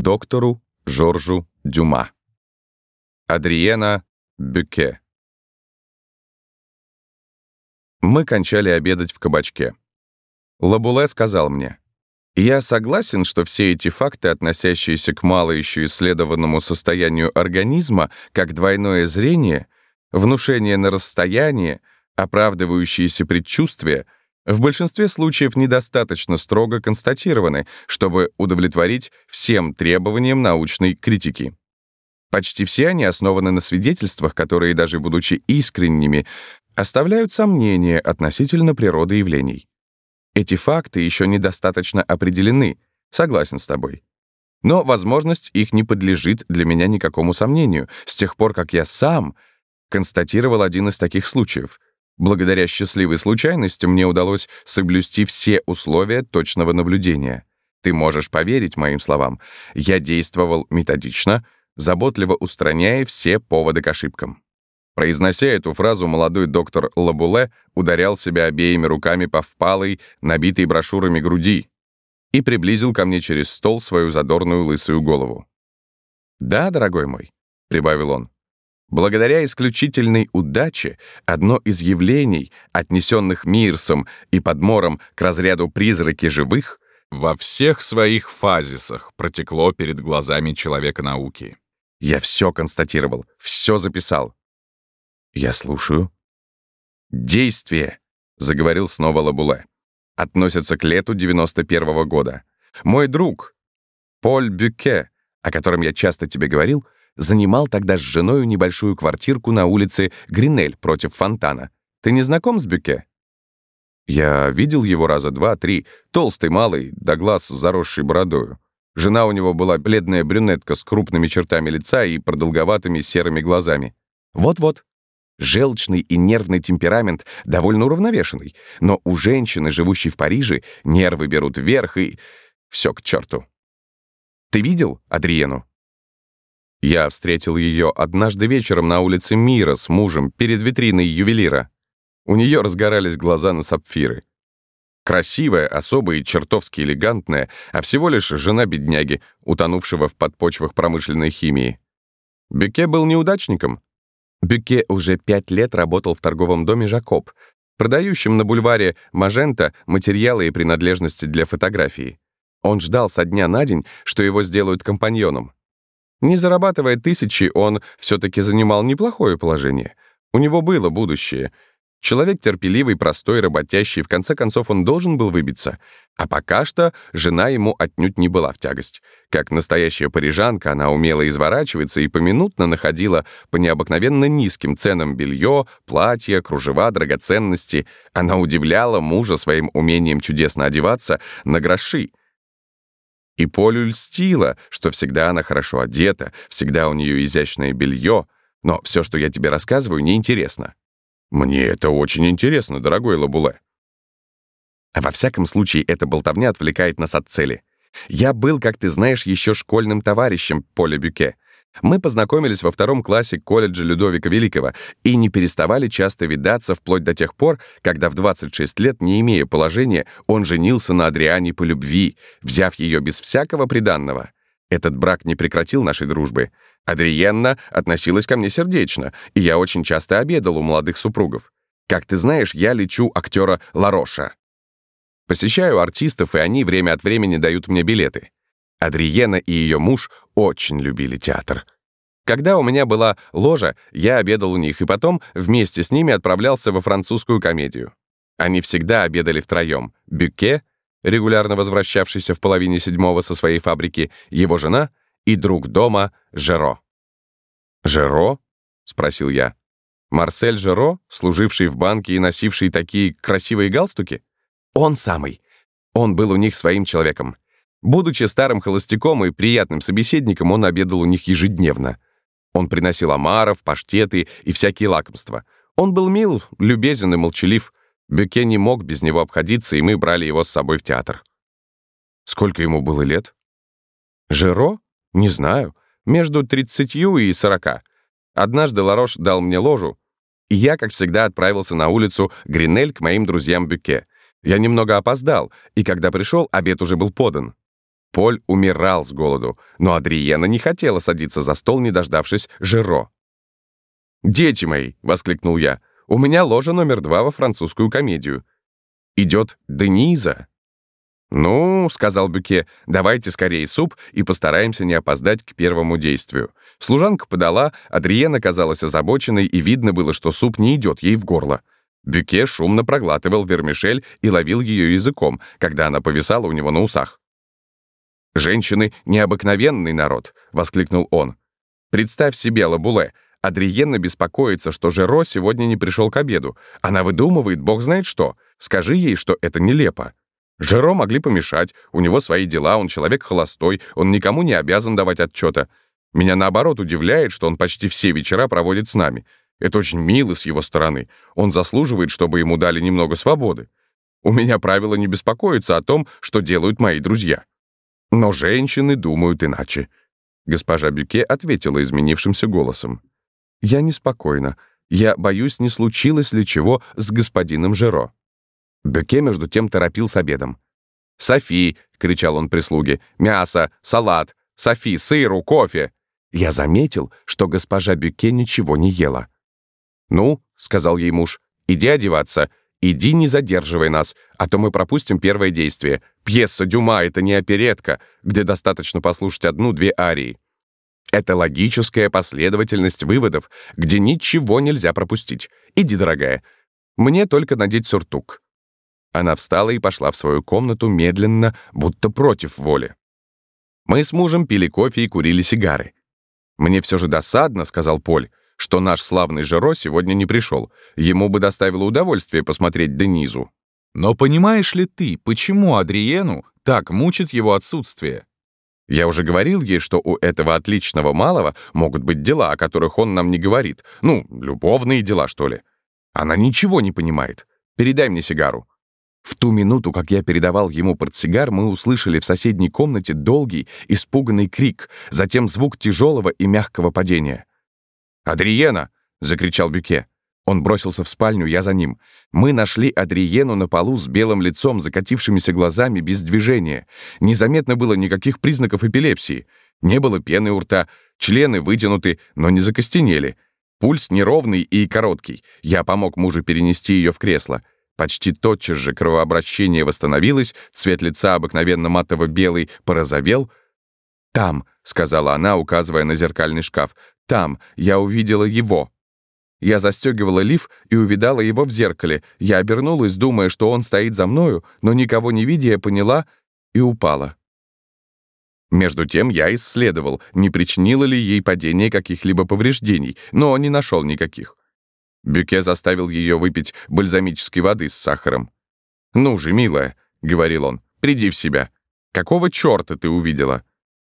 Доктору Жоржу Дюма. Адриена Бюке. Мы кончали обедать в кабачке. Лабуле сказал мне, «Я согласен, что все эти факты, относящиеся к мало еще исследованному состоянию организма, как двойное зрение, внушение на расстояние, оправдывающиеся предчувствия, в большинстве случаев недостаточно строго констатированы, чтобы удовлетворить всем требованиям научной критики. Почти все они основаны на свидетельствах, которые, даже будучи искренними, оставляют сомнения относительно природы явлений. Эти факты еще недостаточно определены, согласен с тобой. Но возможность их не подлежит для меня никакому сомнению, с тех пор, как я сам констатировал один из таких случаев. Благодаря счастливой случайности мне удалось соблюсти все условия точного наблюдения. Ты можешь поверить моим словам. Я действовал методично, заботливо устраняя все поводы к ошибкам. Произнося эту фразу, молодой доктор Лабуле ударял себя обеими руками по впалой, набитой брошюрами груди и приблизил ко мне через стол свою задорную лысую голову. «Да, дорогой мой», — прибавил он, Благодаря исключительной удаче одно из явлений, отнесенных Мирсом и Подмором к разряду призраки живых, во всех своих фазисах протекло перед глазами человека науки. Я все констатировал, все записал. «Я слушаю». «Действие», — заговорил снова Лабуле, — «относится к лету 91-го года. Мой друг, Поль Бюке, о котором я часто тебе говорил, занимал тогда с женой небольшую квартирку на улице Гринель против фонтана. Ты не знаком с Бюке?» Я видел его раза два-три, толстый, малый, до глаз заросший бородою. Жена у него была бледная брюнетка с крупными чертами лица и продолговатыми серыми глазами. Вот-вот, Желчный и нервный темперамент довольно уравновешенный, но у женщины, живущей в Париже, нервы берут вверх и... все к черту. Ты видел Адриену? Я встретил ее однажды вечером на улице Мира с мужем перед витриной ювелира. У нее разгорались глаза на сапфиры. Красивая, особая и чертовски элегантная, а всего лишь жена бедняги, утонувшего в подпочвах промышленной химии. Бюке был неудачником, Бюке уже пять лет работал в торговом доме «Жакоб», продающем на бульваре Мажента материалы и принадлежности для фотографии. Он ждал со дня на день, что его сделают компаньоном. Не зарабатывая тысячи, он все-таки занимал неплохое положение. У него было будущее — Человек терпеливый, простой, работящий, в конце концов он должен был выбиться. А пока что жена ему отнюдь не была в тягость. Как настоящая парижанка, она умела изворачиваться и поминутно находила по необыкновенно низким ценам белье, платья, кружева, драгоценности. Она удивляла мужа своим умением чудесно одеваться на гроши. И Полю льстила, что всегда она хорошо одета, всегда у нее изящное белье, но все, что я тебе рассказываю, неинтересно. Мне это очень интересно, дорогой Лабуле. Во всяком случае, эта болтовня отвлекает нас от цели. Я был, как ты знаешь, еще школьным товарищем Поля Бюке. Мы познакомились во втором классе колледжа Людовика Великого и не переставали часто видаться вплоть до тех пор, когда в 26 лет, не имея положения, он женился на Адриане по любви, взяв ее без всякого приданного. Этот брак не прекратил нашей дружбы. Адриенна относилась ко мне сердечно, и я очень часто обедал у молодых супругов. Как ты знаешь, я лечу актера Лароша. Посещаю артистов, и они время от времени дают мне билеты. Адриена и ее муж очень любили театр. Когда у меня была ложа, я обедал у них, и потом вместе с ними отправлялся во французскую комедию. Они всегда обедали втроем. Бюке, регулярно возвращавшийся в половине седьмого со своей фабрики, его жена и друг дома Жеро. «Жеро?» — спросил я. «Марсель Жеро, служивший в банке и носивший такие красивые галстуки?» «Он самый. Он был у них своим человеком. Будучи старым холостяком и приятным собеседником, он обедал у них ежедневно. Он приносил омаров, паштеты и всякие лакомства. Он был мил, любезен и молчалив. Бюке не мог без него обходиться, и мы брали его с собой в театр. Сколько ему было лет? Жеро? Не знаю. Между 30 и 40. Однажды Ларош дал мне ложу, и я, как всегда, отправился на улицу Гринель к моим друзьям Бюке. Я немного опоздал, и когда пришел, обед уже был подан. Поль умирал с голоду, но Адриена не хотела садиться за стол, не дождавшись Жиро. «Дети мои!» — воскликнул я. «У меня ложа номер два во французскую комедию. Идет Дениза». «Ну, — сказал Бюке, — давайте скорее суп и постараемся не опоздать к первому действию». Служанка подала, Адриена казалась озабоченной, и видно было, что суп не идет ей в горло. Бюке шумно проглатывал вермишель и ловил ее языком, когда она повисала у него на усах. «Женщины — необыкновенный народ!» — воскликнул он. «Представь себе, Лабуле, Адриена беспокоится, что Жеро сегодня не пришел к обеду. Она выдумывает бог знает что. Скажи ей, что это нелепо. Жеро могли помешать, у него свои дела, он человек холостой, он никому не обязан давать отчета. Меня, наоборот, удивляет, что он почти все вечера проводит с нами. Это очень мило с его стороны. Он заслуживает, чтобы ему дали немного свободы. У меня правило не беспокоиться о том, что делают мои друзья. Но женщины думают иначе. Госпожа Бюке ответила изменившимся голосом. «Я неспокойна. Я боюсь, не случилось ли чего с господином Жеро». Бюке между тем торопил с обедом. «Софи!» — кричал он прислуге. «Мясо! Салат! Софи! Сыру! Кофе!» Я заметил, что госпожа Бюке ничего не ела. «Ну», — сказал ей муж, — «иди одеваться. Иди, не задерживай нас, а то мы пропустим первое действие. Пьеса Дюма — это не оперетка, где достаточно послушать одну-две арии. Это логическая последовательность выводов, где ничего нельзя пропустить. Иди, дорогая. Мне только надеть сюртук». Она встала и пошла в свою комнату медленно, будто против воли. Мы с мужем пили кофе и курили сигары. «Мне все же досадно», — сказал Поль, «что наш славный Жеро сегодня не пришел. Ему бы доставило удовольствие посмотреть Денизу». «Но понимаешь ли ты, почему Адриену так мучит его отсутствие?» Я уже говорил ей, что у этого отличного малого могут быть дела, о которых он нам не говорит. Ну, любовные дела, что ли. Она ничего не понимает. Передай мне сигару. В ту минуту, как я передавал ему портсигар, мы услышали в соседней комнате долгий, испуганный крик, затем звук тяжелого и мягкого падения. «Адриена!» — закричал Бюке. Он бросился в спальню, я за ним. Мы нашли Адриену на полу с белым лицом, закатившимися глазами, без движения. Незаметно было никаких признаков эпилепсии. Не было пены у рта, члены вытянуты, но не закостенели. Пульс неровный и короткий. Я помог мужу перенести ее в кресло. Почти тотчас же кровообращение восстановилось, цвет лица обыкновенно матово-белый порозовел. «Там», — сказала она, указывая на зеркальный шкаф, «там я увидела его». Я застегивала лиф и увидала его в зеркале. Я обернулась, думая, что он стоит за мною, но никого не видя, я поняла и упала. Между тем я исследовал, не причинило ли ей падение каких-либо повреждений, но не нашел никаких. Бюке заставил ее выпить бальзамической воды с сахаром. «Ну же, милая», — говорил он, — «приди в себя. Какого черта ты увидела?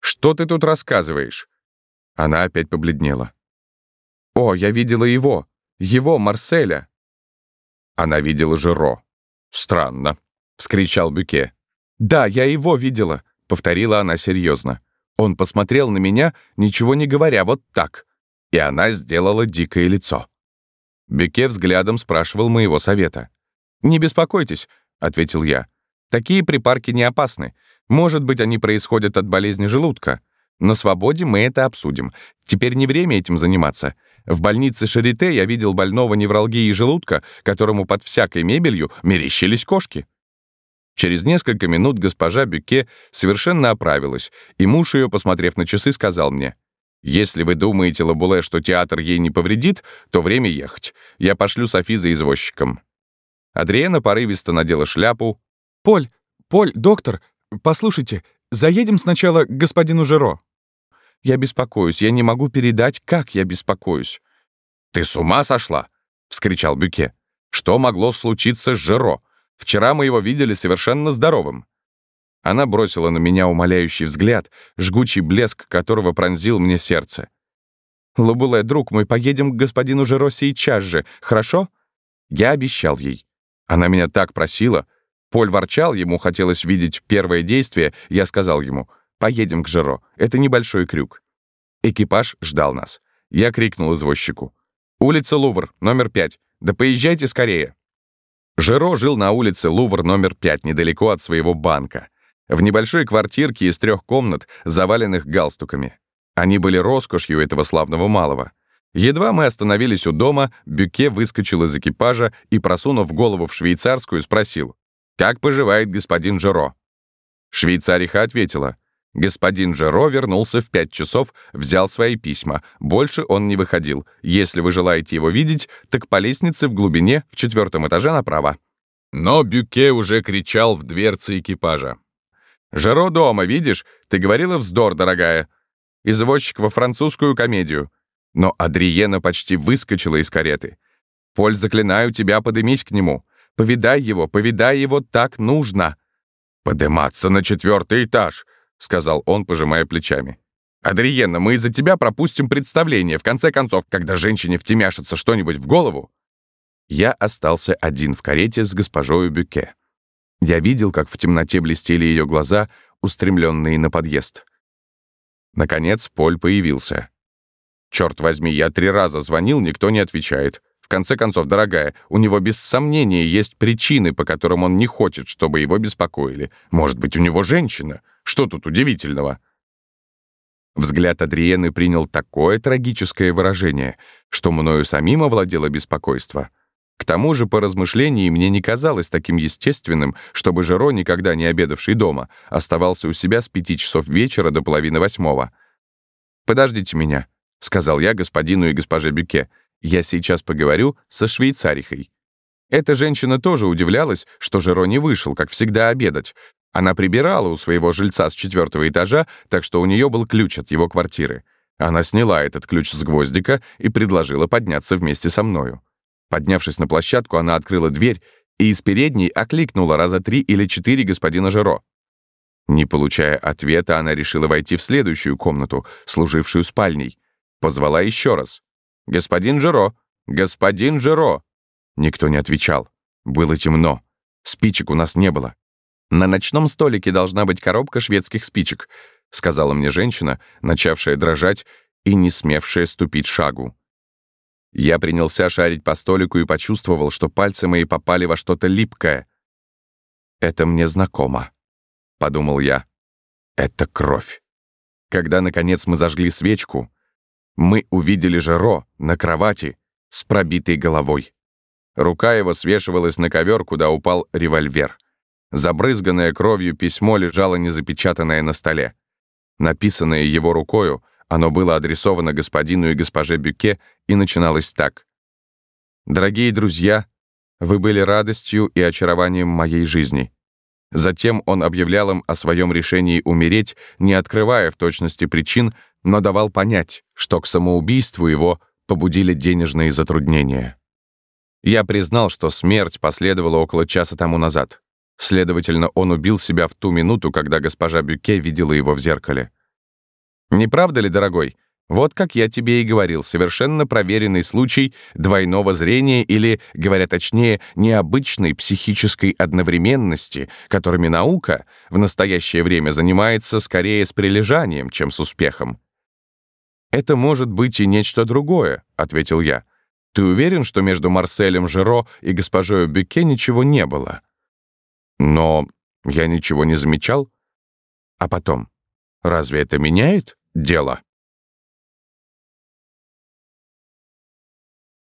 Что ты тут рассказываешь?» Она опять побледнела. «О, я видела его! Его, Марселя!» Она видела Жиро. «Странно», — вскричал Бюке. «Да, я его видела», — повторила она серьезно. Он посмотрел на меня, ничего не говоря, вот так. И она сделала дикое лицо. Бюке взглядом спрашивал моего совета. «Не беспокойтесь», — ответил я. «Такие припарки не опасны. Может быть, они происходят от болезни желудка. На свободе мы это обсудим. Теперь не время этим заниматься. В больнице Шарите я видел больного невралгии желудка, которому под всякой мебелью мерещились кошки». Через несколько минут госпожа Бюке совершенно оправилась, и муж ее, посмотрев на часы, сказал мне — если вы думаете, Лабуле, что театр ей не повредит, то время ехать. Я пошлю Софи за извозчиком». Адриена порывисто надела шляпу. «Поль, Поль, доктор, послушайте, заедем сначала к господину Жеро». «Я беспокоюсь, я не могу передать, как я беспокоюсь». «Ты с ума сошла?» — вскричал Бюке. «Что могло случиться с Жеро? Вчера мы его видели совершенно здоровым». Она бросила на меня умоляющий взгляд, жгучий блеск которого пронзил мне сердце. «Лабуле, друг мой, поедем к господину Жеро сейчас же, хорошо?» Я обещал ей. Она меня так просила. Поль ворчал, ему хотелось видеть первое действие, я сказал ему, «Поедем к Жеро, это небольшой крюк». Экипаж ждал нас. Я крикнул извозчику. «Улица Лувр, номер пять. Да поезжайте скорее!» Жеро жил на улице Лувр номер пять, недалеко от своего банка. В небольшой квартирке из трех комнат, заваленных галстуками. Они были роскошью этого славного малого. Едва мы остановились у дома, Бюке выскочил из экипажа и, просунув голову в швейцарскую, спросил, «Как поживает господин Жеро?» Швейцариха ответила, «Господин Жеро вернулся в пять часов, взял свои письма. Больше он не выходил. Если вы желаете его видеть, так по лестнице в глубине в четвертом этаже направо». Но Бюке уже кричал в дверце экипажа. «Жеро дома, видишь? Ты говорила вздор, дорогая. Извозчик во французскую комедию». Но Адриена почти выскочила из кареты. «Поль, заклинаю тебя, подымись к нему. Повидай его, повидай его, так нужно». «Подыматься на четвертый этаж», — сказал он, пожимая плечами. «Адриена, мы из-за тебя пропустим представление. В конце концов, когда женщине втемяшится что-нибудь в голову...» Я остался один в карете с госпожою Бюке. Я видел, как в темноте блестели ее глаза, устремленные на подъезд. Наконец Поль появился. «Черт возьми, я три раза звонил, никто не отвечает. В конце концов, дорогая, у него без сомнения есть причины, по которым он не хочет, чтобы его беспокоили. Может быть, у него женщина? Что тут удивительного?» Взгляд Адриены принял такое трагическое выражение, что мною самим овладело беспокойство. К тому же, по размышлении, мне не казалось таким естественным, чтобы Жеро, никогда не обедавший дома, оставался у себя с пяти часов вечера до половины восьмого. «Подождите меня», — сказал я господину и госпоже Бюке. «Я сейчас поговорю со швейцарихой». Эта женщина тоже удивлялась, что Жеро не вышел, как всегда, обедать. Она прибирала у своего жильца с четвертого этажа, так что у нее был ключ от его квартиры. Она сняла этот ключ с гвоздика и предложила подняться вместе со мною. Поднявшись на площадку, она открыла дверь и из передней окликнула раза три или четыре господина Жеро. Не получая ответа, она решила войти в следующую комнату, служившую спальней. Позвала еще раз. «Господин Жеро! Господин Жеро!» Никто не отвечал. Было темно. Спичек у нас не было. «На ночном столике должна быть коробка шведских спичек», сказала мне женщина, начавшая дрожать и не смевшая ступить шагу. Я принялся шарить по столику и почувствовал, что пальцы мои попали во что-то липкое. «Это мне знакомо», — подумал я. «Это кровь». Когда, наконец, мы зажгли свечку, мы увидели Жеро на кровати с пробитой головой. Рука его свешивалась на ковер, куда упал револьвер. Забрызганное кровью письмо лежало незапечатанное на столе. Написанное его рукою, оно было адресовано господину и госпоже Бюке и начиналось так. «Дорогие друзья, вы были радостью и очарованием моей жизни». Затем он объявлял им о своем решении умереть, не открывая в точности причин, но давал понять, что к самоубийству его побудили денежные затруднения. Я признал, что смерть последовала около часа тому назад. Следовательно, он убил себя в ту минуту, когда госпожа Бюке видела его в зеркале. Не правда ли, дорогой? Вот как я тебе и говорил, совершенно проверенный случай двойного зрения или, говоря точнее, необычной психической одновременности, которыми наука в настоящее время занимается скорее с прилежанием, чем с успехом. «Это может быть и нечто другое», — ответил я. «Ты уверен, что между Марселем Жиро и госпожой Бюке ничего не было?» «Но я ничего не замечал. А потом, разве это меняет?» дело.